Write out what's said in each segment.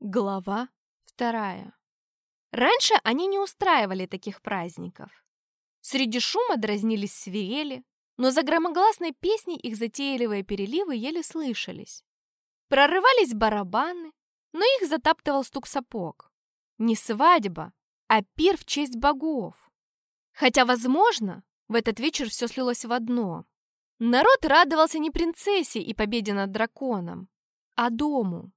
Глава вторая. Раньше они не устраивали таких праздников. Среди шума дразнились свирели, но за громогласной песней их затейливые переливы еле слышались. Прорывались барабаны, но их затаптывал стук сапог. Не свадьба, а пир в честь богов. Хотя, возможно, в этот вечер все слилось в одно. Народ радовался не принцессе и победе над драконом, а дому.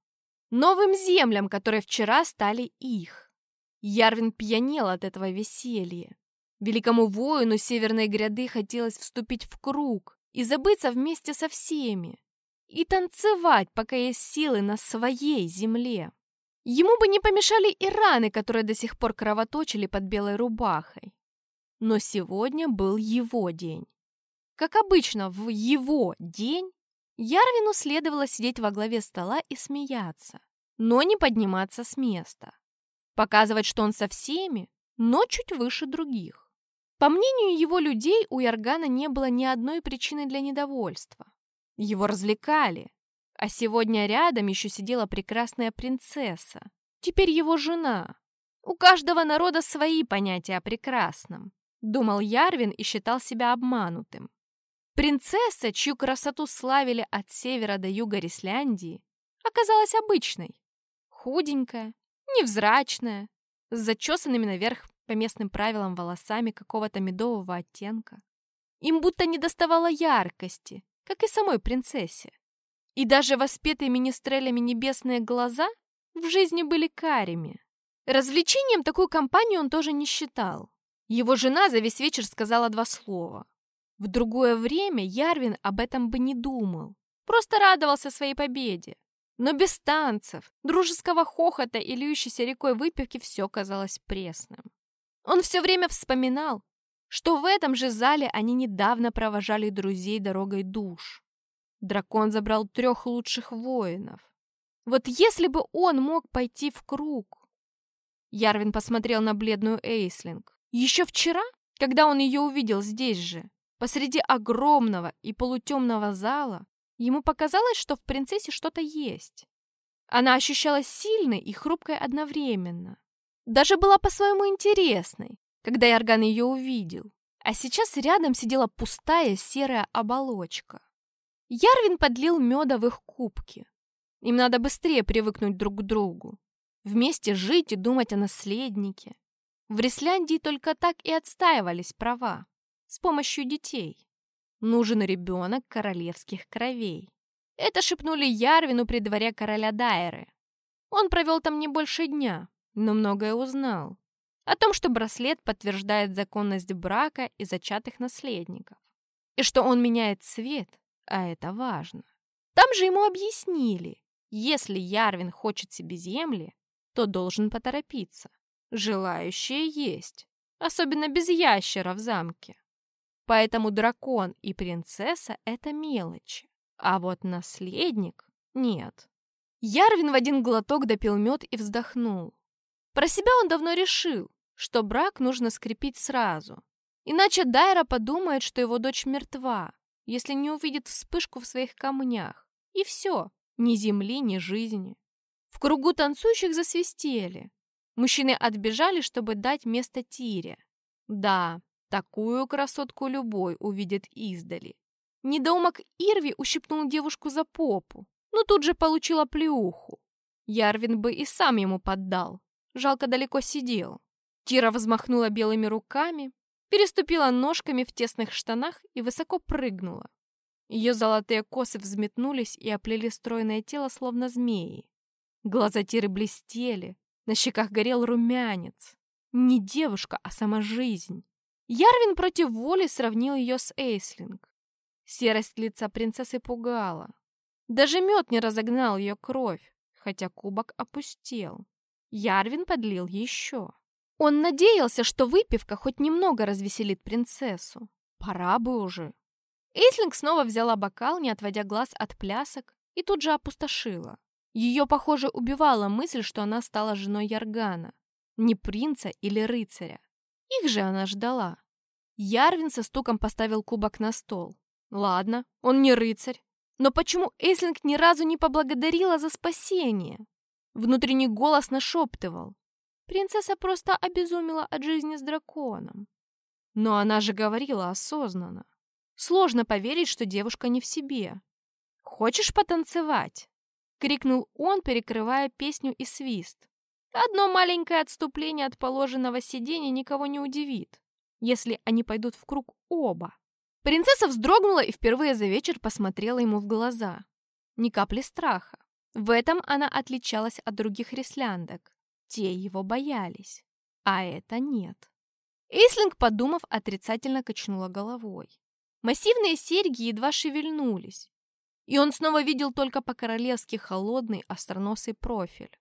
Новым землям, которые вчера стали их. Ярвин пьянел от этого веселья. Великому воину северной гряды хотелось вступить в круг и забыться вместе со всеми. И танцевать, пока есть силы на своей земле. Ему бы не помешали и раны, которые до сих пор кровоточили под белой рубахой. Но сегодня был его день. Как обычно, в его день Ярвину следовало сидеть во главе стола и смеяться, но не подниматься с места. Показывать, что он со всеми, но чуть выше других. По мнению его людей, у Яргана не было ни одной причины для недовольства. Его развлекали, а сегодня рядом еще сидела прекрасная принцесса, теперь его жена. У каждого народа свои понятия о прекрасном, думал Ярвин и считал себя обманутым. Принцесса, чью красоту славили от севера до юга Ресляндии, оказалась обычной. Худенькая, невзрачная, с зачесанными наверх по местным правилам волосами какого-то медового оттенка. Им будто не доставало яркости, как и самой принцессе. И даже воспетые министрелями небесные глаза в жизни были карими. Развлечением такую компанию он тоже не считал. Его жена за весь вечер сказала два слова. В другое время Ярвин об этом бы не думал. Просто радовался своей победе. Но без танцев, дружеского хохота и льющейся рекой выпивки все казалось пресным. Он все время вспоминал, что в этом же зале они недавно провожали друзей дорогой душ. Дракон забрал трех лучших воинов. Вот если бы он мог пойти в круг. Ярвин посмотрел на бледную Эйслинг. Еще вчера, когда он ее увидел здесь же, Посреди огромного и полутемного зала ему показалось, что в принцессе что-то есть. Она ощущалась сильной и хрупкой одновременно. Даже была по-своему интересной, когда Ярган ее увидел. А сейчас рядом сидела пустая серая оболочка. Ярвин подлил меда в их кубки. Им надо быстрее привыкнуть друг к другу. Вместе жить и думать о наследнике. В Ресляндии только так и отстаивались права с помощью детей. Нужен ребенок королевских кровей. Это шепнули Ярвину при дворе короля Дайры. Он провел там не больше дня, но многое узнал. О том, что браслет подтверждает законность брака и зачатых наследников. И что он меняет цвет, а это важно. Там же ему объяснили, если Ярвин хочет себе земли, то должен поторопиться. Желающие есть, особенно без ящера в замке. Поэтому дракон и принцесса — это мелочи. А вот наследник — нет. Ярвин в один глоток допил мед и вздохнул. Про себя он давно решил, что брак нужно скрепить сразу. Иначе Дайра подумает, что его дочь мертва, если не увидит вспышку в своих камнях. И все, ни земли, ни жизни. В кругу танцующих засвистели. Мужчины отбежали, чтобы дать место Тире. Да, Такую красотку любой увидит издали. Недоумок Ирви ущипнул девушку за попу, но тут же получила плеуху. Ярвин бы и сам ему поддал. Жалко далеко сидел. Тира взмахнула белыми руками, переступила ножками в тесных штанах и высоко прыгнула. Ее золотые косы взметнулись и оплели стройное тело, словно змеи. Глаза Тиры блестели, на щеках горел румянец. Не девушка, а сама жизнь. Ярвин против воли сравнил ее с Эйслинг. Серость лица принцессы пугала. Даже мед не разогнал ее кровь, хотя кубок опустел. Ярвин подлил еще. Он надеялся, что выпивка хоть немного развеселит принцессу. Пора бы уже. Эйслинг снова взяла бокал, не отводя глаз от плясок, и тут же опустошила. Ее, похоже, убивала мысль, что она стала женой Яргана. Не принца или рыцаря. Их же она ждала. Ярвин со стуком поставил кубок на стол. Ладно, он не рыцарь. Но почему Эйслинг ни разу не поблагодарила за спасение? Внутренний голос нашептывал. Принцесса просто обезумела от жизни с драконом. Но она же говорила осознанно. Сложно поверить, что девушка не в себе. «Хочешь потанцевать?» — крикнул он, перекрывая песню и свист. Одно маленькое отступление от положенного сидения никого не удивит, если они пойдут в круг оба. Принцесса вздрогнула и впервые за вечер посмотрела ему в глаза. Ни капли страха. В этом она отличалась от других ресляндок. Те его боялись, а это нет. Эйслинг, подумав, отрицательно качнула головой. Массивные серьги едва шевельнулись, и он снова видел только по-королевски холодный остроносый профиль.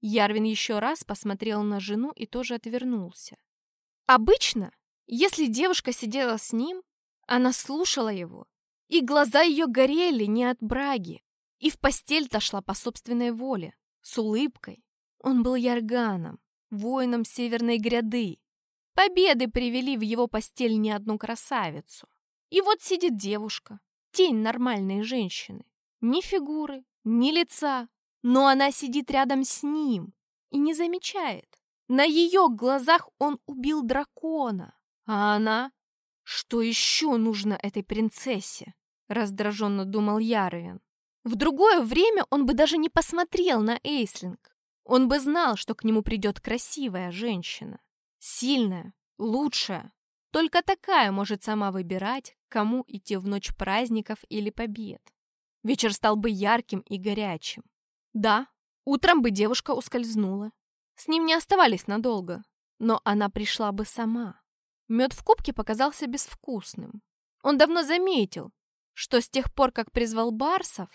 Ярвин еще раз посмотрел на жену и тоже отвернулся. Обычно, если девушка сидела с ним, она слушала его, и глаза ее горели не от браги, и в постель-то по собственной воле, с улыбкой. Он был ярганом, воином северной гряды. Победы привели в его постель не одну красавицу. И вот сидит девушка, тень нормальной женщины. Ни фигуры, ни лица, но она сидит рядом с ним и не замечает. На ее глазах он убил дракона, а она что еще нужно этой принцессе? Раздраженно думал Яровин. В другое время он бы даже не посмотрел на Эйслинг. Он бы знал, что к нему придет красивая женщина. Сильная, лучшая. Только такая может сама выбирать, кому идти в ночь праздников или побед. Вечер стал бы ярким и горячим. Да, утром бы девушка ускользнула. С ним не оставались надолго, но она пришла бы сама. Мед в кубке показался безвкусным. Он давно заметил, что с тех пор, как призвал барсов,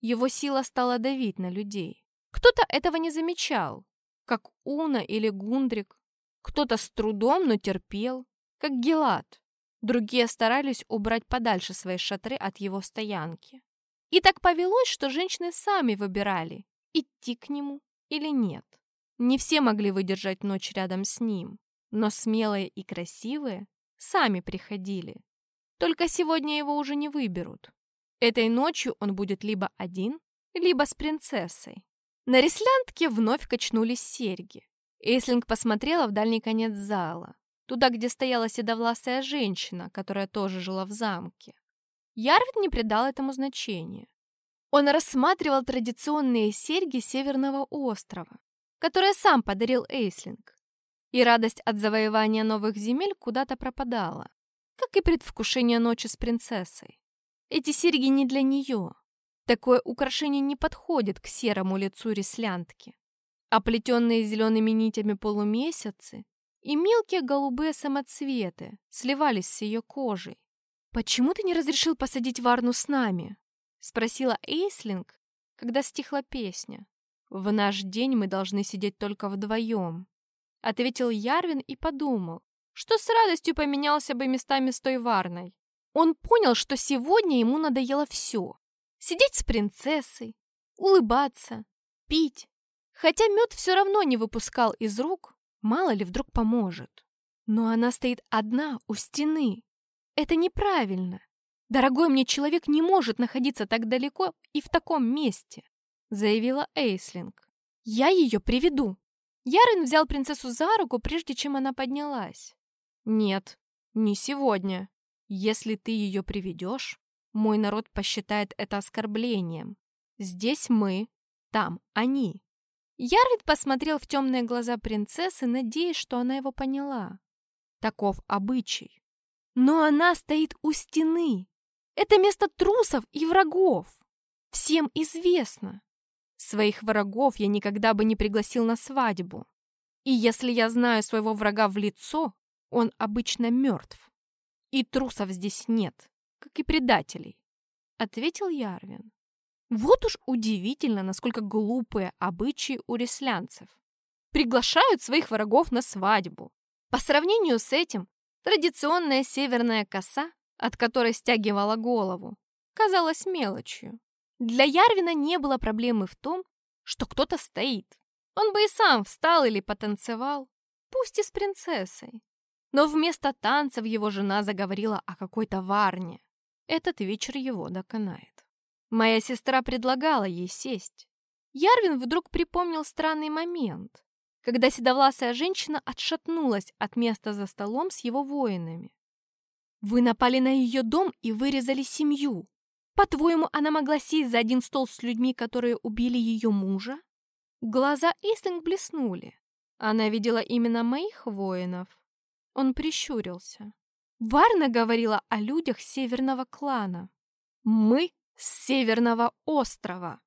его сила стала давить на людей. Кто-то этого не замечал, как Уна или Гундрик. Кто-то с трудом, но терпел, как Гелат. Другие старались убрать подальше свои шатры от его стоянки. И так повелось, что женщины сами выбирали, идти к нему или нет. Не все могли выдержать ночь рядом с ним но смелые и красивые сами приходили. Только сегодня его уже не выберут. Этой ночью он будет либо один, либо с принцессой. На реслянтке вновь качнулись серьги. Эйслинг посмотрела в дальний конец зала, туда, где стояла седовласая женщина, которая тоже жила в замке. Ярвид не придал этому значения. Он рассматривал традиционные серьги Северного острова, которые сам подарил Эйслинг и радость от завоевания новых земель куда-то пропадала, как и предвкушение ночи с принцессой. Эти серьги не для нее. Такое украшение не подходит к серому лицу реслянтки. Оплетенные зелеными нитями полумесяцы и мелкие голубые самоцветы сливались с ее кожей. «Почему ты не разрешил посадить Варну с нами?» — спросила Эйслинг, когда стихла песня. «В наш день мы должны сидеть только вдвоем», Ответил Ярвин и подумал, что с радостью поменялся бы местами с той Варной. Он понял, что сегодня ему надоело все. Сидеть с принцессой, улыбаться, пить. Хотя мед все равно не выпускал из рук, мало ли вдруг поможет. Но она стоит одна у стены. Это неправильно. Дорогой мне человек не может находиться так далеко и в таком месте, заявила Эйслинг. Я ее приведу. Ярин взял принцессу за руку, прежде чем она поднялась. «Нет, не сегодня. Если ты ее приведешь, мой народ посчитает это оскорблением. Здесь мы, там они». Ярвид посмотрел в темные глаза принцессы, надеясь, что она его поняла. Таков обычай. Но она стоит у стены. Это место трусов и врагов. Всем известно. Своих врагов я никогда бы не пригласил на свадьбу. И если я знаю своего врага в лицо, он обычно мертв. И трусов здесь нет, как и предателей, — ответил Ярвин. Вот уж удивительно, насколько глупые обычаи у реслянцев. Приглашают своих врагов на свадьбу. По сравнению с этим, традиционная северная коса, от которой стягивала голову, казалась мелочью. Для Ярвина не было проблемы в том, что кто-то стоит. Он бы и сам встал или потанцевал, пусть и с принцессой. Но вместо танцев его жена заговорила о какой-то варне. Этот вечер его доконает. Моя сестра предлагала ей сесть. Ярвин вдруг припомнил странный момент, когда седовласая женщина отшатнулась от места за столом с его воинами. «Вы напали на ее дом и вырезали семью. По-твоему, она могла сесть за один стол с людьми, которые убили ее мужа?» Глаза Эйслинг блеснули. Она видела именно моих воинов. Он прищурился. Варна говорила о людях северного клана. Мы с северного острова.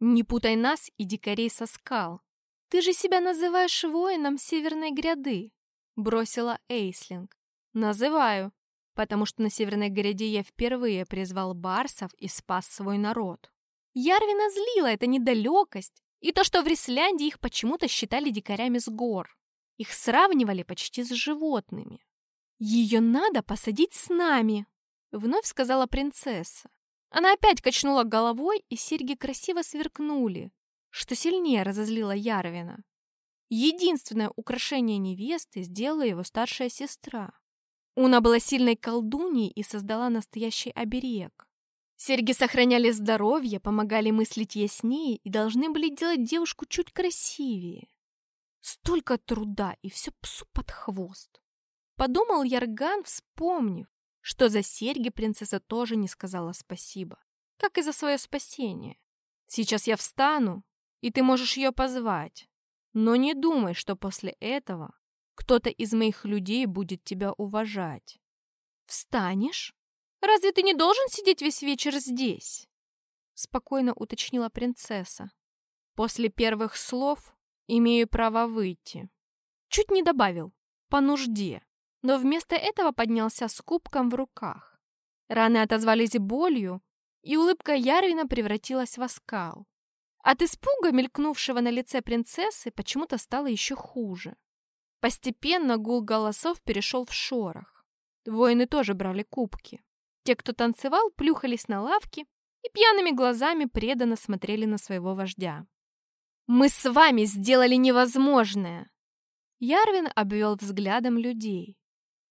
Не путай нас и дикарей со скал. Ты же себя называешь воином северной гряды, бросила Эйслинг. Называю, потому что на северной гряде я впервые призвал барсов и спас свой народ. Ярвина злила эта недалекость и то, что в Рислянде их почему-то считали дикарями с гор. Их сравнивали почти с животными. «Ее надо посадить с нами», — вновь сказала принцесса. Она опять качнула головой, и серьги красиво сверкнули, что сильнее разозлило Ярвина. Единственное украшение невесты сделала его старшая сестра. Уна была сильной колдуньей и создала настоящий оберег. Серьги сохраняли здоровье, помогали мыслить яснее и должны были делать девушку чуть красивее. Столько труда, и все псу под хвост. Подумал Ярган, вспомнив, что за серьги принцесса тоже не сказала спасибо, как и за свое спасение. Сейчас я встану, и ты можешь ее позвать. Но не думай, что после этого кто-то из моих людей будет тебя уважать. Встанешь? Разве ты не должен сидеть весь вечер здесь? Спокойно уточнила принцесса. После первых слов имею право выйти. Чуть не добавил. По нужде но вместо этого поднялся с кубком в руках. Раны отозвались болью, и улыбка Ярвина превратилась в оскал. От испуга, мелькнувшего на лице принцессы, почему-то стало еще хуже. Постепенно гул голосов перешел в шорох. Воины тоже брали кубки. Те, кто танцевал, плюхались на лавки и пьяными глазами преданно смотрели на своего вождя. «Мы с вами сделали невозможное!» Ярвин обвел взглядом людей.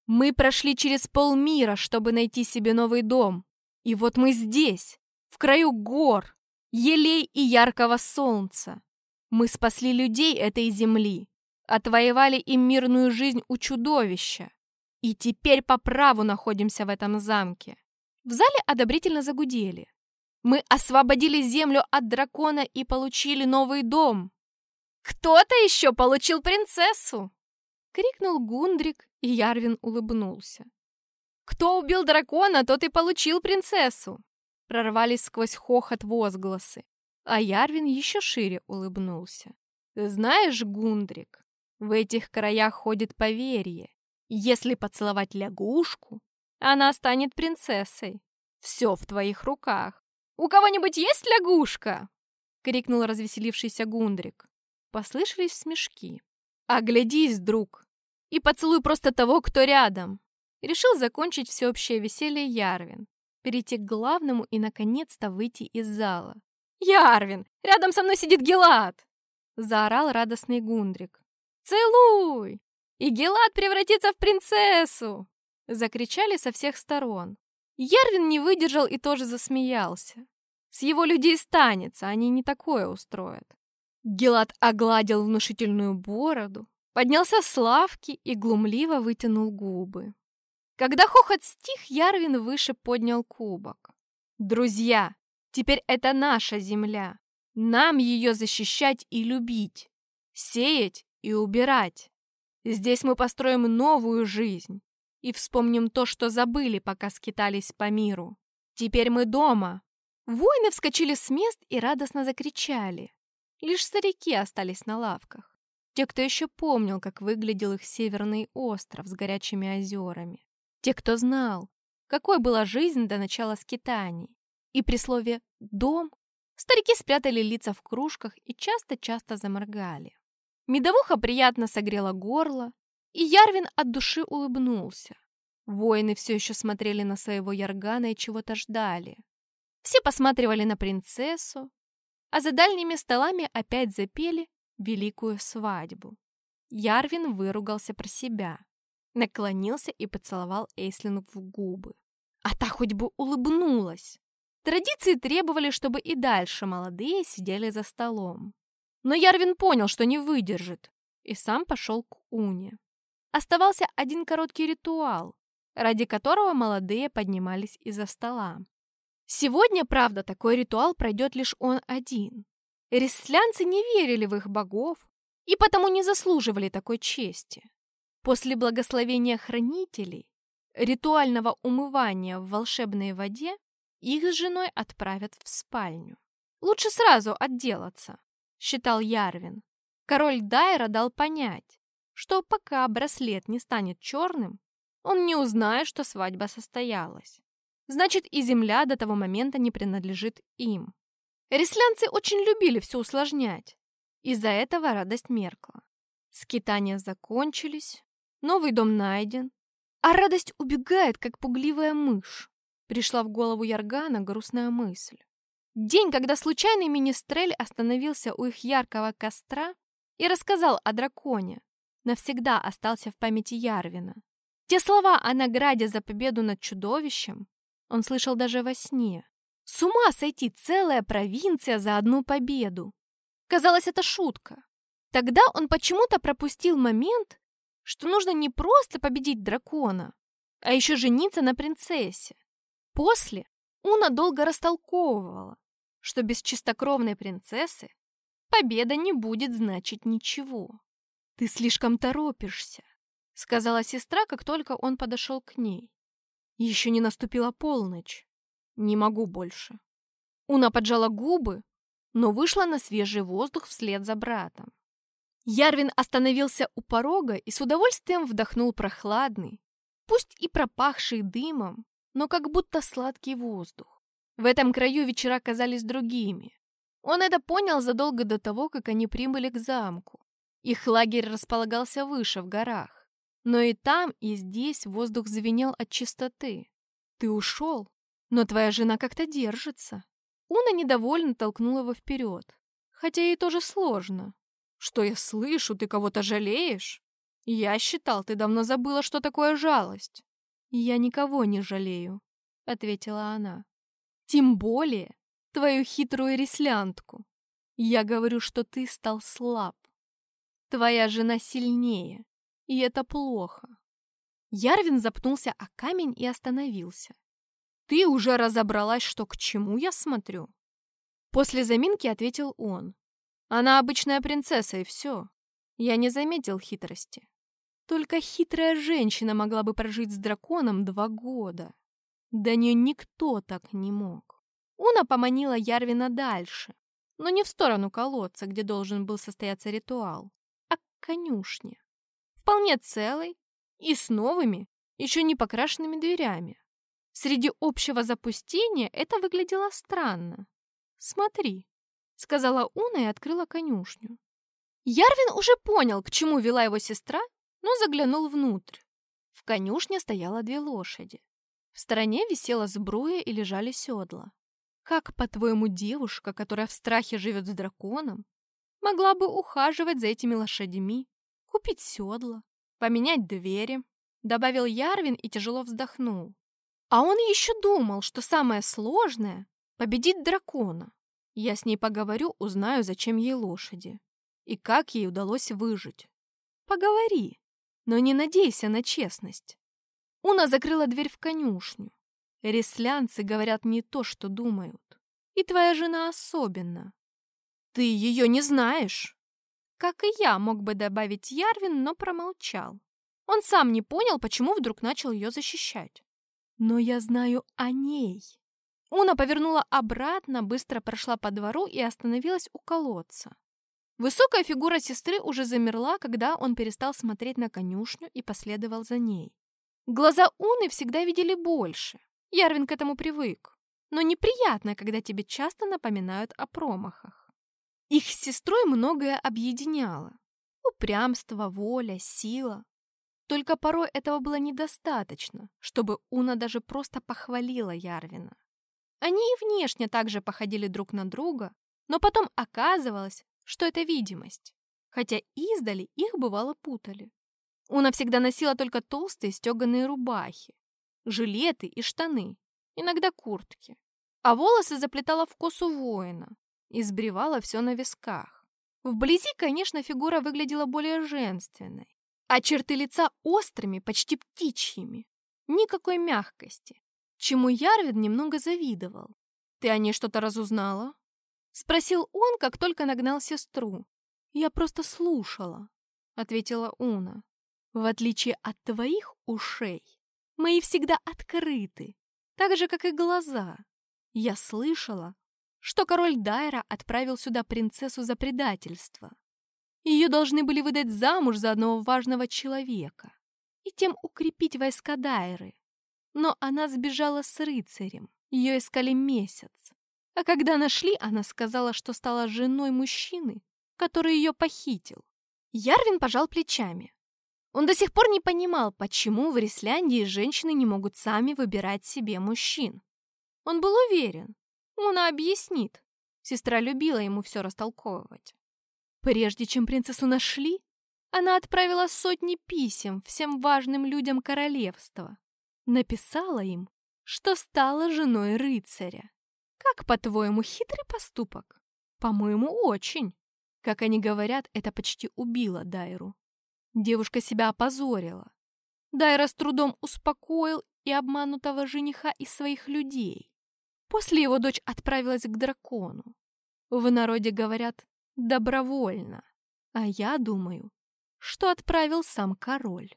Мы прошли через полмира, чтобы найти себе новый дом. И вот мы здесь, в краю гор, елей и яркого солнца. Мы спасли людей этой земли, отвоевали им мирную жизнь у чудовища. И теперь по праву находимся в этом замке. В зале одобрительно загудели. Мы освободили землю от дракона и получили новый дом. Кто-то еще получил принцессу! Крикнул Гундрик, и Ярвин улыбнулся. «Кто убил дракона, тот и получил принцессу!» Прорвались сквозь хохот возгласы, а Ярвин еще шире улыбнулся. «Знаешь, Гундрик, в этих краях ходит поверье. Если поцеловать лягушку, она станет принцессой. Все в твоих руках. У кого-нибудь есть лягушка?» — крикнул развеселившийся Гундрик. Послышались смешки. «Оглядись, друг!» и поцелуй просто того, кто рядом. Решил закончить всеобщее веселье Ярвин, перейти к главному и, наконец-то, выйти из зала. «Ярвин, рядом со мной сидит Гелат!» Заорал радостный Гундрик. «Целуй! И Гелат превратится в принцессу!» Закричали со всех сторон. Ярвин не выдержал и тоже засмеялся. С его людей станется, они не такое устроят. Гелат огладил внушительную бороду, поднялся с лавки и глумливо вытянул губы. Когда хохот стих, Ярвин выше поднял кубок. «Друзья, теперь это наша земля. Нам ее защищать и любить, сеять и убирать. Здесь мы построим новую жизнь и вспомним то, что забыли, пока скитались по миру. Теперь мы дома». Воины вскочили с мест и радостно закричали. Лишь старики остались на лавках. Те, кто еще помнил, как выглядел их северный остров с горячими озерами. Те, кто знал, какой была жизнь до начала скитаний. И при слове «дом» старики спрятали лица в кружках и часто-часто заморгали. Медовуха приятно согрела горло, и Ярвин от души улыбнулся. Воины все еще смотрели на своего Яргана и чего-то ждали. Все посматривали на принцессу, а за дальними столами опять запели великую свадьбу. Ярвин выругался про себя, наклонился и поцеловал Эйслин в губы. А та хоть бы улыбнулась. Традиции требовали, чтобы и дальше молодые сидели за столом. Но Ярвин понял, что не выдержит, и сам пошел к Уне. Оставался один короткий ритуал, ради которого молодые поднимались из-за стола. Сегодня, правда, такой ритуал пройдет лишь он один. Рестлянцы не верили в их богов и потому не заслуживали такой чести. После благословения хранителей, ритуального умывания в волшебной воде, их с женой отправят в спальню. Лучше сразу отделаться, считал Ярвин. Король Дайра дал понять, что пока браслет не станет черным, он не узнает, что свадьба состоялась. Значит, и земля до того момента не принадлежит им. Реслянцы очень любили все усложнять. Из-за этого радость меркла. Скитания закончились, новый дом найден, а радость убегает, как пугливая мышь. Пришла в голову Яргана грустная мысль. День, когда случайный министрель остановился у их яркого костра и рассказал о драконе, навсегда остался в памяти Ярвина. Те слова о награде за победу над чудовищем он слышал даже во сне. С ума сойти целая провинция за одну победу. Казалось, это шутка. Тогда он почему-то пропустил момент, что нужно не просто победить дракона, а еще жениться на принцессе. После Уна долго растолковывала, что без чистокровной принцессы победа не будет значить ничего. «Ты слишком торопишься», — сказала сестра, как только он подошел к ней. Еще не наступила полночь. Не могу больше. Уна поджала губы, но вышла на свежий воздух вслед за братом. Ярвин остановился у порога и с удовольствием вдохнул прохладный, пусть и пропахший дымом, но как будто сладкий воздух. В этом краю вечера казались другими. Он это понял задолго до того, как они прибыли к замку. Их лагерь располагался выше, в горах. Но и там, и здесь воздух звенел от чистоты. Ты ушел, но твоя жена как-то держится. Уна недовольно толкнула его вперед. Хотя ей тоже сложно. Что я слышу, ты кого-то жалеешь? Я считал, ты давно забыла, что такое жалость. Я никого не жалею, ответила она. Тем более твою хитрую реслянтку. Я говорю, что ты стал слаб. Твоя жена сильнее, и это плохо. Ярвин запнулся о камень и остановился. Ты уже разобралась, что к чему, я смотрю. После заминки ответил он. Она обычная принцесса, и все. Я не заметил хитрости. Только хитрая женщина могла бы прожить с драконом два года. До нее никто так не мог. Уна поманила Ярвина дальше, но не в сторону колодца, где должен был состояться ритуал, а к конюшне. Вполне целой и с новыми, еще не покрашенными дверями. Среди общего запустения это выглядело странно. «Смотри», — сказала Уна и открыла конюшню. Ярвин уже понял, к чему вела его сестра, но заглянул внутрь. В конюшне стояло две лошади. В стороне висела сбруя и лежали седла. Как, по-твоему, девушка, которая в страхе живет с драконом, могла бы ухаживать за этими лошадьми, купить седла, поменять двери? Добавил Ярвин и тяжело вздохнул. А он еще думал, что самое сложное — победить дракона. Я с ней поговорю, узнаю, зачем ей лошади. И как ей удалось выжить. Поговори, но не надейся на честность. Уна закрыла дверь в конюшню. Реслянцы говорят не то, что думают. И твоя жена особенно. Ты ее не знаешь. Как и я, мог бы добавить Ярвин, но промолчал. Он сам не понял, почему вдруг начал ее защищать. Но я знаю о ней. Уна повернула обратно, быстро прошла по двору и остановилась у колодца. Высокая фигура сестры уже замерла, когда он перестал смотреть на конюшню и последовал за ней. Глаза Уны всегда видели больше. Ярвин к этому привык. Но неприятно, когда тебе часто напоминают о промахах. Их с сестрой многое объединяло. Упрямство, воля, сила. Только порой этого было недостаточно, чтобы Уна даже просто похвалила Ярвина. Они и внешне также походили друг на друга, но потом оказывалось, что это видимость, хотя издали их бывало путали. Уна всегда носила только толстые стеганые рубахи, жилеты и штаны, иногда куртки. а волосы заплетала в косу воина и сбривала все на висках. Вблизи, конечно, фигура выглядела более женственной, а черты лица острыми, почти птичьими. Никакой мягкости, чему Ярвин немного завидовал. «Ты о ней что-то разузнала?» Спросил он, как только нагнал сестру. «Я просто слушала», — ответила Уна. «В отличие от твоих ушей, мои всегда открыты, так же, как и глаза. Я слышала, что король Дайра отправил сюда принцессу за предательство. Ее должны были выдать замуж за одного важного человека и тем укрепить войска Дайры. Но она сбежала с рыцарем, ее искали месяц. А когда нашли, она сказала, что стала женой мужчины, который ее похитил. Ярвин пожал плечами. Он до сих пор не понимал, почему в Рисляндии женщины не могут сами выбирать себе мужчин. Он был уверен, она объяснит. Сестра любила ему все растолковывать. Прежде чем принцессу нашли, она отправила сотни писем всем важным людям королевства. Написала им, что стала женой рыцаря. Как, по-твоему, хитрый поступок? По-моему, очень. Как они говорят, это почти убило Дайру. Девушка себя опозорила. Дайра с трудом успокоил и обманутого жениха и своих людей. После его дочь отправилась к дракону. В народе говорят «добровольно», а я думаю, что отправил сам король.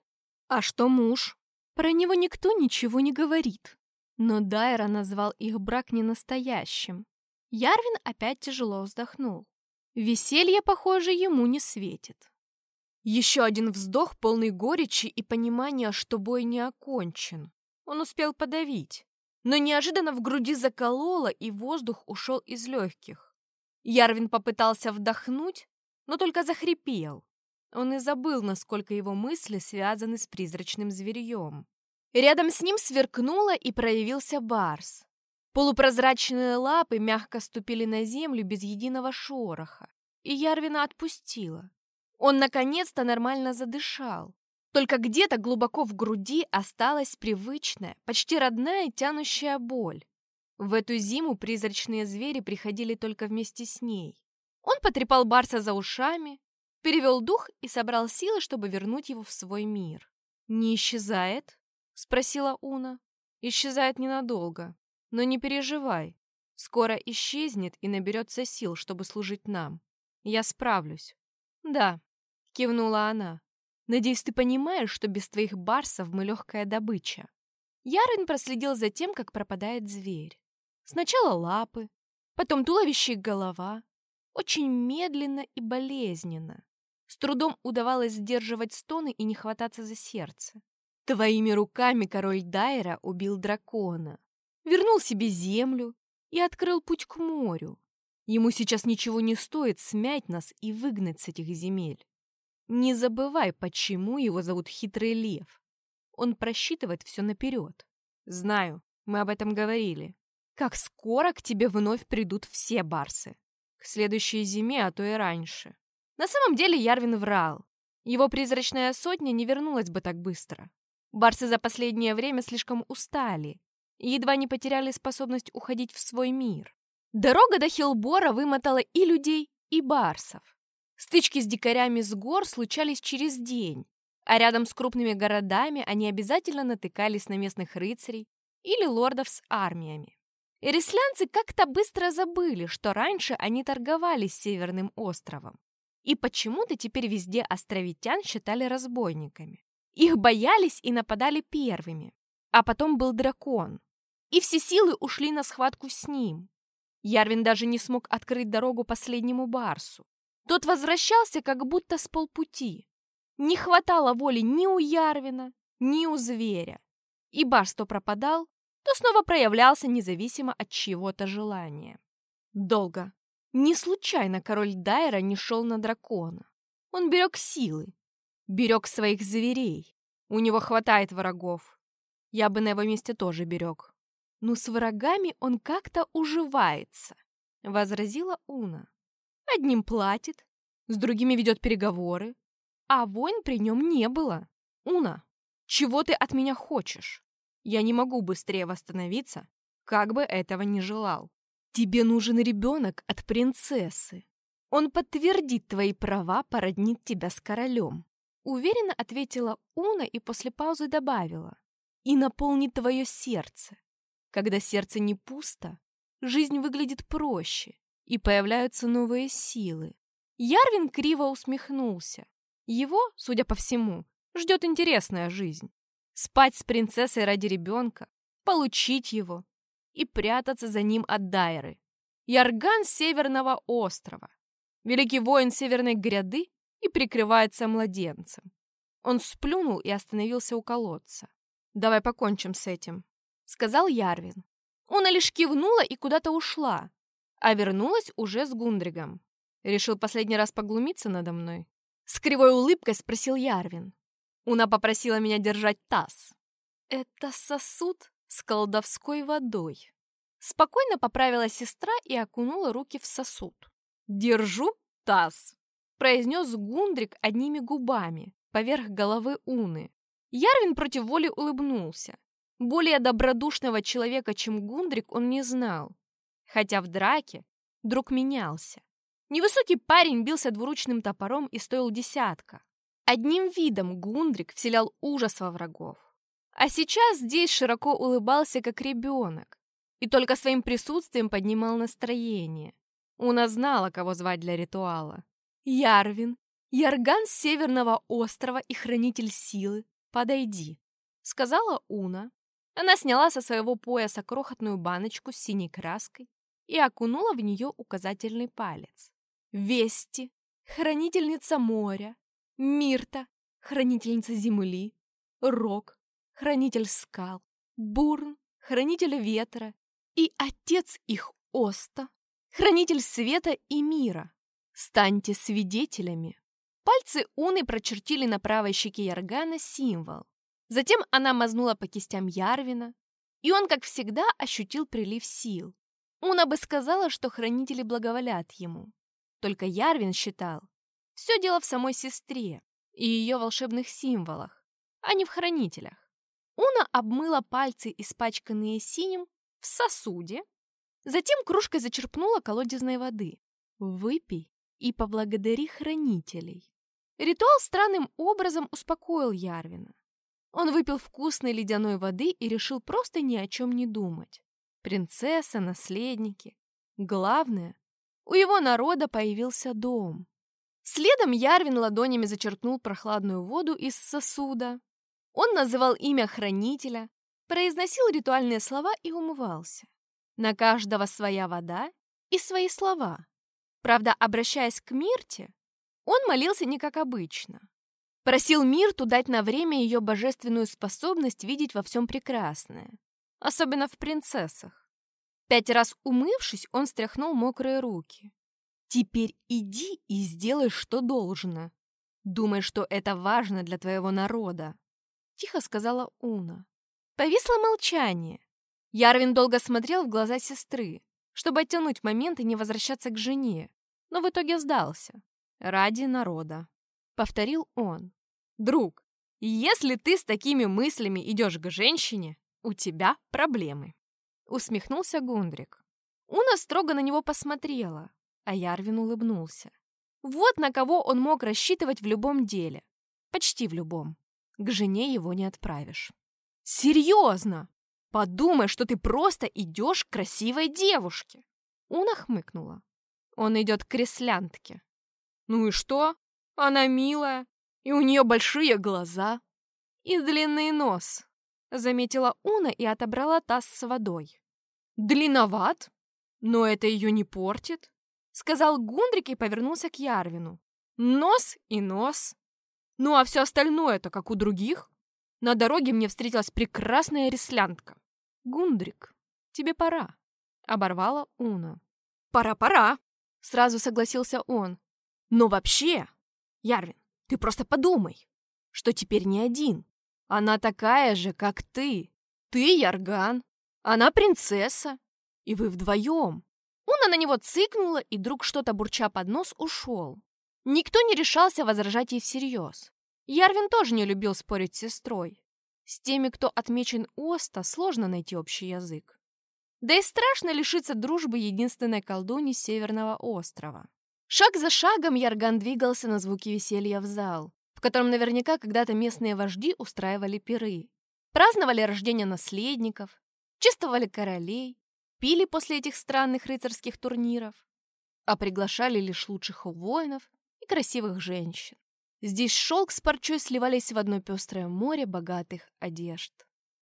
А что муж? Про него никто ничего не говорит. Но Дайра назвал их брак ненастоящим. Ярвин опять тяжело вздохнул. Веселье, похоже, ему не светит. Еще один вздох, полный горечи и понимания, что бой не окончен. Он успел подавить. Но неожиданно в груди закололо, и воздух ушел из легких. Ярвин попытался вдохнуть, но только захрипел. Он и забыл, насколько его мысли связаны с призрачным зверьем. Рядом с ним сверкнуло и проявился барс. Полупрозрачные лапы мягко ступили на землю без единого шороха, и Ярвина отпустила. Он наконец-то нормально задышал. Только где-то глубоко в груди осталась привычная, почти родная тянущая боль. В эту зиму призрачные звери приходили только вместе с ней. Он потрепал Барса за ушами, перевел дух и собрал силы, чтобы вернуть его в свой мир. «Не исчезает?» — спросила Уна. «Исчезает ненадолго. Но не переживай. Скоро исчезнет и наберется сил, чтобы служить нам. Я справлюсь». «Да», — кивнула она. «Надеюсь, ты понимаешь, что без твоих барсов мы легкая добыча». Ярин проследил за тем, как пропадает зверь. Сначала лапы, потом туловище и голова. Очень медленно и болезненно. С трудом удавалось сдерживать стоны и не хвататься за сердце. Твоими руками король Дайра убил дракона, вернул себе землю и открыл путь к морю. Ему сейчас ничего не стоит смять нас и выгнать с этих земель. Не забывай, почему его зовут Хитрый Лев. Он просчитывает все наперед. Знаю, мы об этом говорили. Как скоро к тебе вновь придут все барсы. К следующей зиме, а то и раньше. На самом деле Ярвин врал. Его призрачная сотня не вернулась бы так быстро. Барсы за последнее время слишком устали и едва не потеряли способность уходить в свой мир. Дорога до Хилбора вымотала и людей, и барсов. Стычки с дикарями с гор случались через день, а рядом с крупными городами они обязательно натыкались на местных рыцарей или лордов с армиями. Ирислянцы как-то быстро забыли, что раньше они торговали с Северным островом. И почему-то теперь везде островитян считали разбойниками. Их боялись и нападали первыми. А потом был дракон. И все силы ушли на схватку с ним. Ярвин даже не смог открыть дорогу последнему барсу. Тот возвращался как будто с полпути. Не хватало воли ни у Ярвина, ни у зверя. И барс то пропадал, то снова проявлялся независимо от чьего-то желания. Долго. Не случайно король Дайра не шел на дракона. Он берег силы, берег своих зверей. У него хватает врагов. Я бы на его месте тоже берег. Но с врагами он как-то уживается, — возразила Уна. Одним платит, с другими ведет переговоры, а войн при нем не было. Уна, чего ты от меня хочешь? Я не могу быстрее восстановиться, как бы этого ни желал. Тебе нужен ребенок от принцессы. Он подтвердит твои права, породнит тебя с королем. Уверенно ответила Уна и после паузы добавила. И наполнит твое сердце. Когда сердце не пусто, жизнь выглядит проще, и появляются новые силы. Ярвин криво усмехнулся. Его, судя по всему, ждет интересная жизнь. Спать с принцессой ради ребенка, получить его и прятаться за ним от Дайры. Ярган Северного острова, великий воин Северной гряды и прикрывается младенцем. Он сплюнул и остановился у колодца. «Давай покончим с этим», — сказал Ярвин. Она лишь кивнула и куда-то ушла, а вернулась уже с Гундригом. Решил последний раз поглумиться надо мной. С кривой улыбкой спросил Ярвин. Уна попросила меня держать таз. Это сосуд с колдовской водой. Спокойно поправила сестра и окунула руки в сосуд. «Держу таз», — произнес Гундрик одними губами, поверх головы Уны. Ярвин против воли улыбнулся. Более добродушного человека, чем Гундрик, он не знал. Хотя в драке друг менялся. Невысокий парень бился двуручным топором и стоил десятка. Одним видом Гундрик вселял ужас во врагов. А сейчас здесь широко улыбался, как ребенок, и только своим присутствием поднимал настроение. Уна знала, кого звать для ритуала. Ярвин, Ярган с Северного острова и Хранитель Силы, подойди, сказала Уна, она сняла со своего пояса крохотную баночку с синей краской и окунула в нее указательный палец. Вести, хранительница моря, Мирта, хранительница земли, Рок, хранитель скал, Бурн, хранитель ветра. И отец их Оста, хранитель света и мира. Станьте свидетелями. Пальцы Уны прочертили на правой щеке Яргана символ, Затем она мазнула по кистям Ярвина, и он, как всегда, ощутил прилив сил. Уна бы сказала, что хранители благоволят ему. Только Ярвин считал, все дело в самой сестре и ее волшебных символах, а не в хранителях. Уна обмыла пальцы, испачканные синим, в сосуде, затем кружкой зачерпнула колодезной воды. «Выпей и поблагодари хранителей». Ритуал странным образом успокоил Ярвина. Он выпил вкусной ледяной воды и решил просто ни о чем не думать. Принцесса, наследники. Главное, у его народа появился дом. Следом Ярвин ладонями зачерпнул прохладную воду из сосуда. Он называл имя хранителя, произносил ритуальные слова и умывался. На каждого своя вода и свои слова. Правда, обращаясь к Мирте, он молился не как обычно. Просил Мирту дать на время ее божественную способность видеть во всем прекрасное. Особенно в принцессах. Пять раз умывшись, он стряхнул мокрые руки. «Теперь иди и сделай, что должно. Думай, что это важно для твоего народа», — тихо сказала Уна. Повисло молчание. Ярвин долго смотрел в глаза сестры, чтобы оттянуть момент и не возвращаться к жене, но в итоге сдался. «Ради народа», — повторил он. Друг, если ты с такими мыслями идешь к женщине, у тебя проблемы. Усмехнулся Гундрик. Уна строго на него посмотрела, а Ярвин улыбнулся. Вот на кого он мог рассчитывать в любом деле. Почти в любом. К жене его не отправишь. Серьезно! Подумай, что ты просто идешь к красивой девушке. Уна хмыкнула. Он идет к креслянтке. Ну и что? Она милая, и у нее большие глаза. И длинный нос. Заметила Уна и отобрала таз с водой. Длинноват? Но это ее не портит. Сказал Гундрик и повернулся к Ярвину. Нос и нос. Ну а все остальное-то как у других. На дороге мне встретилась прекрасная реслянтка. Гундрик, тебе пора. Оборвала Уна. Пора-пора. Сразу согласился он. Но вообще, Ярвин, ты просто подумай, что теперь не один. Она такая же, как ты. Ты Ярган, она принцесса, и вы вдвоем. Уна на него цыкнула, и друг что-то бурча под нос ушел. Никто не решался возражать ей всерьез. Ярвин тоже не любил спорить с сестрой. С теми, кто отмечен Оста, сложно найти общий язык. Да и страшно лишиться дружбы единственной колдуни Северного острова. Шаг за шагом Ярган двигался на звуки веселья в зал, в котором наверняка когда-то местные вожди устраивали пиры. Праздновали рождение наследников, чествовали королей, пили после этих странных рыцарских турниров, а приглашали лишь лучших воинов и красивых женщин. Здесь шелк с парчой сливались в одно пестрое море богатых одежд.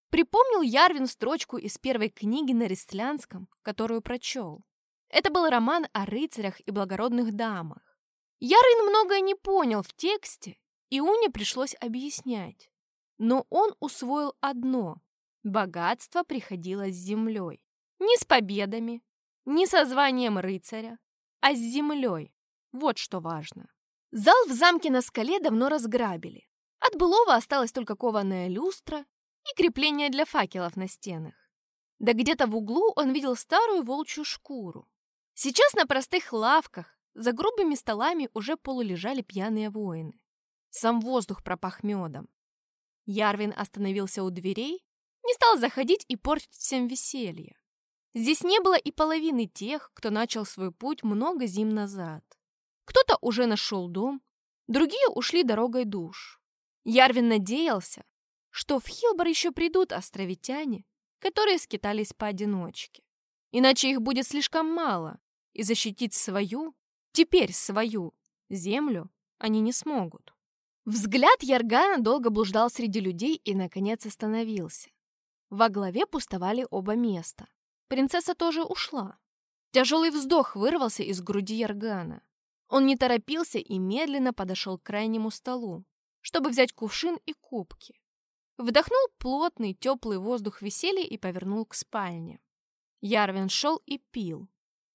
Припомнил Ярвин строчку из первой книги на рестлянском, которую прочел. Это был роман о рыцарях и благородных дамах. Ярвин многое не понял в тексте, и Уне пришлось объяснять. Но он усвоил одно – богатство приходило с землей. Не с победами, не со званием рыцаря, а с землей. Вот что важно. Зал в замке на скале давно разграбили. От былого осталась только кованая люстра и крепление для факелов на стенах. Да где-то в углу он видел старую волчью шкуру. Сейчас на простых лавках за грубыми столами уже полулежали пьяные воины. Сам воздух пропах медом. Ярвин остановился у дверей, не стал заходить и портить всем веселье. Здесь не было и половины тех, кто начал свой путь много зим назад. Кто-то уже нашел дом, другие ушли дорогой душ. Ярвин надеялся, что в Хилбор еще придут островитяне, которые скитались поодиночке. Иначе их будет слишком мало, и защитить свою, теперь свою, землю они не смогут. Взгляд Яргана долго блуждал среди людей и, наконец, остановился. Во главе пустовали оба места. Принцесса тоже ушла. Тяжелый вздох вырвался из груди Яргана. Он не торопился и медленно подошел к крайнему столу, чтобы взять кувшин и кубки. Вдохнул плотный, теплый воздух веселья и повернул к спальне. Ярвин шел и пил.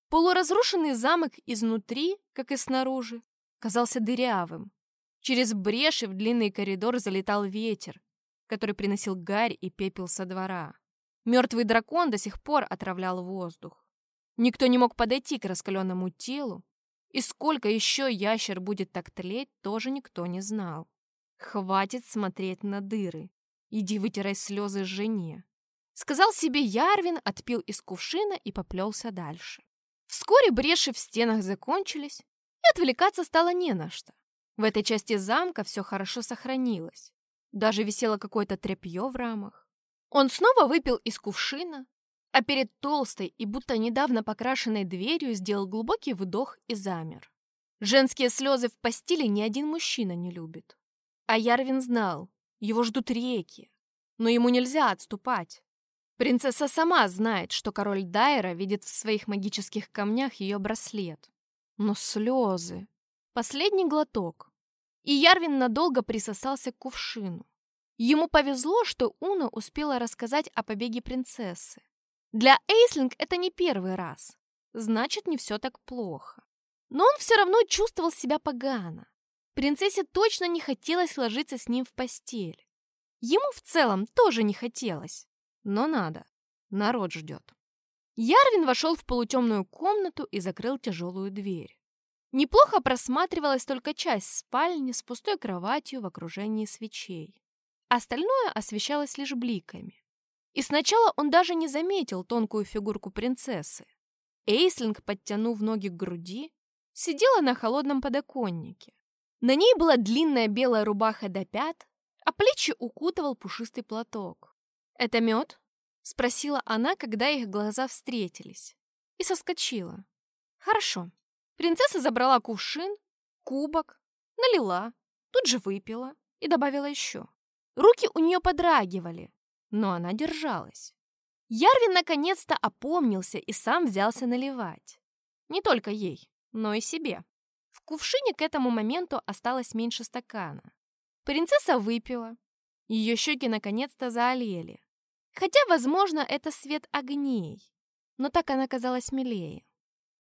Полуразрушенный замок изнутри, как и снаружи, казался дырявым. Через бреши в длинный коридор залетал ветер, который приносил гарь и пепел со двора. Мертвый дракон до сих пор отравлял воздух. Никто не мог подойти к раскаленному телу, и сколько еще ящер будет так тлеть, тоже никто не знал. Хватит смотреть на дыры. Иди вытирай слезы жене. Сказал себе Ярвин, отпил из кувшина и поплелся дальше. Вскоре бреши в стенах закончились, и отвлекаться стало не на что. В этой части замка все хорошо сохранилось. Даже висело какое-то тряпье в рамах. Он снова выпил из кувшина, а перед толстой и будто недавно покрашенной дверью сделал глубокий вдох и замер. Женские слезы в постели ни один мужчина не любит. А Ярвин знал, его ждут реки, но ему нельзя отступать. Принцесса сама знает, что король Дайра видит в своих магических камнях ее браслет. Но слезы... Последний глоток. И Ярвин надолго присосался к кувшину. Ему повезло, что Уна успела рассказать о побеге принцессы. Для Эйслинг это не первый раз. Значит, не все так плохо. Но он все равно чувствовал себя погано. Принцессе точно не хотелось ложиться с ним в постель. Ему в целом тоже не хотелось. Но надо. Народ ждет. Ярвин вошел в полутемную комнату и закрыл тяжелую дверь. Неплохо просматривалась только часть спальни с пустой кроватью в окружении свечей. Остальное освещалось лишь бликами. И сначала он даже не заметил тонкую фигурку принцессы. Эйслинг, подтянув ноги к груди, сидела на холодном подоконнике. На ней была длинная белая рубаха до пят, а плечи укутывал пушистый платок. «Это мед?» — спросила она, когда их глаза встретились. И соскочила. «Хорошо». Принцесса забрала кувшин, кубок, налила, тут же выпила и добавила еще. Руки у нее подрагивали, но она держалась. Ярвин наконец-то опомнился и сам взялся наливать. Не только ей, но и себе. В кувшине к этому моменту осталось меньше стакана. Принцесса выпила. Ее щеки наконец-то заолели. Хотя, возможно, это свет огней. Но так она казалась милее.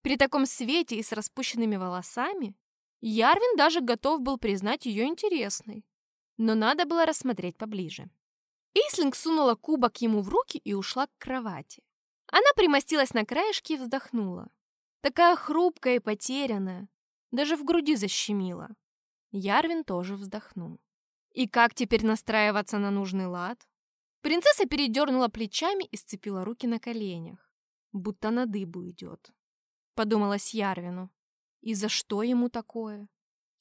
При таком свете и с распущенными волосами Ярвин даже готов был признать ее интересной. Но надо было рассмотреть поближе. Ислинг сунула кубок ему в руки и ушла к кровати. Она примостилась на краешке и вздохнула. Такая хрупкая и потерянная, даже в груди защемила. Ярвин тоже вздохнул. И как теперь настраиваться на нужный лад? Принцесса передернула плечами и сцепила руки на коленях. будто на дыбу идет. Подумалось Ярвину. И за что ему такое?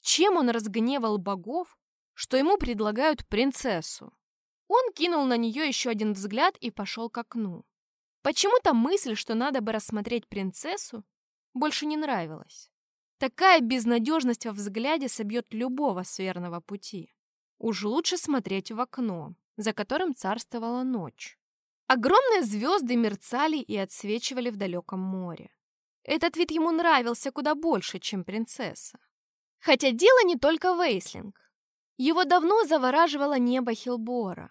Чем он разгневал богов, что ему предлагают принцессу? Он кинул на нее еще один взгляд и пошел к окну. Почему-то мысль, что надо бы рассмотреть принцессу, больше не нравилась. Такая безнадежность во взгляде собьет любого с верного пути. Уж лучше смотреть в окно, за которым царствовала ночь. Огромные звезды мерцали и отсвечивали в далеком море. Этот вид ему нравился куда больше, чем принцесса. Хотя дело не только в Эйслинг. Его давно завораживало небо Хилбора.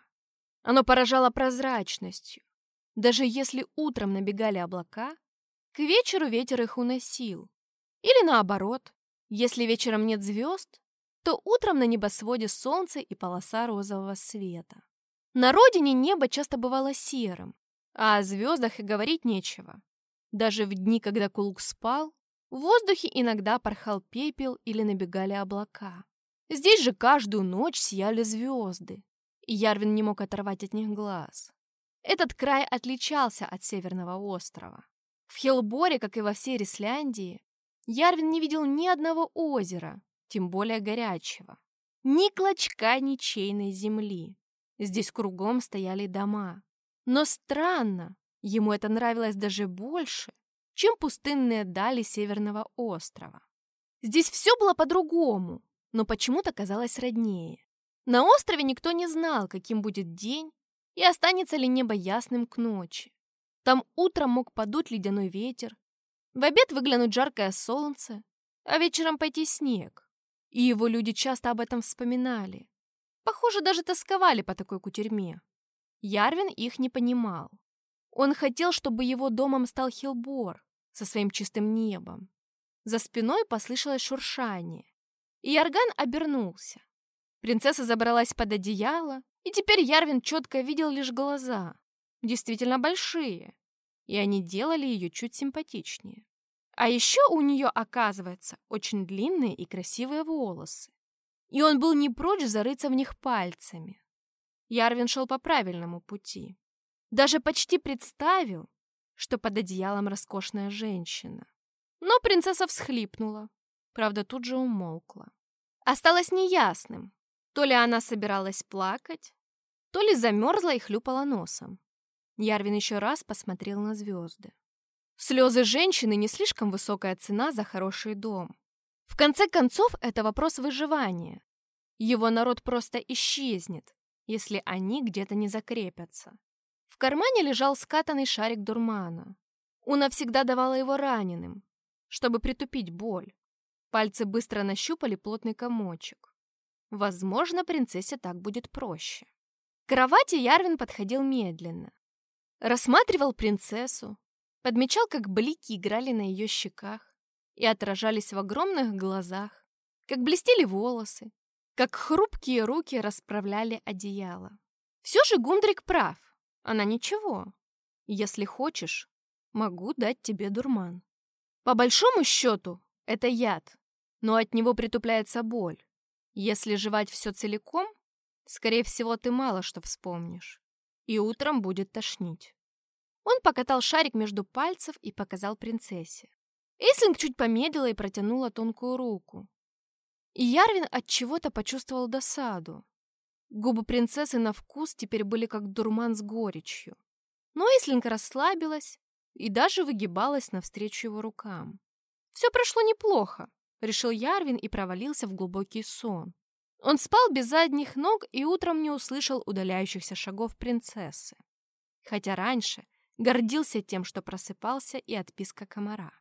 Оно поражало прозрачностью. Даже если утром набегали облака, к вечеру ветер их уносил. Или наоборот, если вечером нет звезд, то утром на небосводе солнце и полоса розового света. На родине небо часто бывало серым, а о звездах и говорить нечего. Даже в дни, когда Кулук спал, в воздухе иногда порхал пепел или набегали облака. Здесь же каждую ночь сияли звезды, и Ярвин не мог оторвать от них глаз. Этот край отличался от Северного острова. В Хелборе, как и во всей Ресляндии, Ярвин не видел ни одного озера, тем более горячего. Ни клочка ничейной земли. Здесь кругом стояли дома. Но странно, ему это нравилось даже больше, чем пустынные дали Северного острова. Здесь все было по-другому, но почему-то казалось роднее. На острове никто не знал, каким будет день и останется ли небо ясным к ночи. Там утром мог подуть ледяной ветер, в обед выглянуть жаркое солнце, а вечером пойти снег. И его люди часто об этом вспоминали. Похоже, даже тосковали по такой кутерьме. Ярвин их не понимал. Он хотел, чтобы его домом стал Хилбор со своим чистым небом. За спиной послышалось шуршание, и Ярган обернулся. Принцесса забралась под одеяло, и теперь Ярвин четко видел лишь глаза, действительно большие, и они делали ее чуть симпатичнее. А еще у нее, оказывается, очень длинные и красивые волосы. И он был не прочь зарыться в них пальцами. Ярвин шел по правильному пути. Даже почти представил, что под одеялом роскошная женщина. Но принцесса всхлипнула. Правда, тут же умолкла. Осталось неясным, то ли она собиралась плакать, то ли замерзла и хлюпала носом. Ярвин еще раз посмотрел на звезды. Слезы женщины не слишком высокая цена за хороший дом. В конце концов, это вопрос выживания. Его народ просто исчезнет, если они где-то не закрепятся. Кармане лежал скатанный шарик дурмана. Уна всегда давала его раненым, чтобы притупить боль. Пальцы быстро нащупали плотный комочек. Возможно, принцессе так будет проще. К кровати Ярвин подходил медленно. Рассматривал принцессу, Подмечал, как блики играли на ее щеках и отражались в огромных глазах, как блестели волосы, как хрупкие руки расправляли одеяло. Все же Гундрик прав, она ничего. Если хочешь, могу дать тебе дурман. По большому счету, это яд, но от него притупляется боль. Если жевать все целиком, скорее всего, ты мало что вспомнишь, и утром будет тошнить. Он покатал шарик между пальцев и показал принцессе. Эйслинг чуть помедлила и протянула тонкую руку. И Ярвин от чего-то почувствовал досаду. Губы принцессы на вкус теперь были как дурман с горечью. Но Эйслинг расслабилась и даже выгибалась навстречу его рукам. Все прошло неплохо, решил Ярвин и провалился в глубокий сон. Он спал без задних ног и утром не услышал удаляющихся шагов принцессы. Хотя раньше гордился тем, что просыпался и отписка комара.